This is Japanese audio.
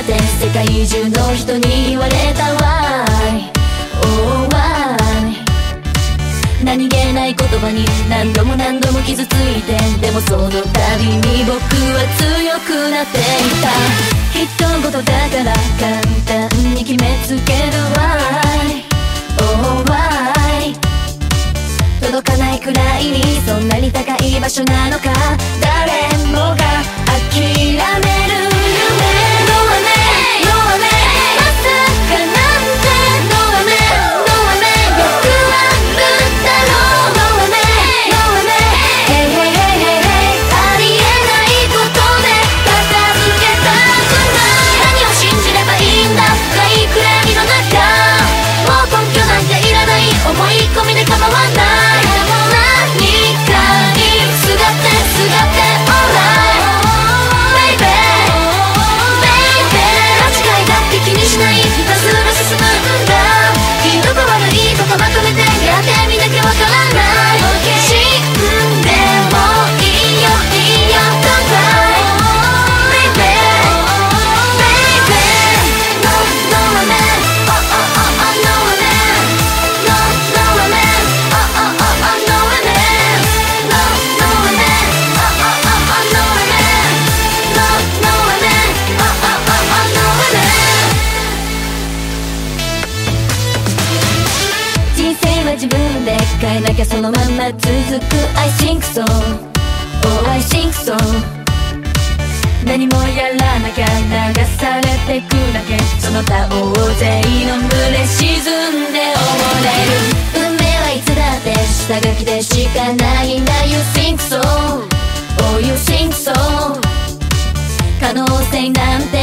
って世界中の人に言われたわい。Oh why 何気ない言葉に何度も何度も傷ついてでもその度に僕は強くなっていた。一言だから簡単に決めつけるわい。Oh why 届かないくらいにそんなに高い場所なのか。誰もが諦め変えなきゃそのまま続く I think so Oh I think so 何もやらなきゃ流されてくだけ。その他大勢の群れ沈んで溺れる。運命はいつだって下書きでしかないんだ You think so Oh you think so 可能性なんて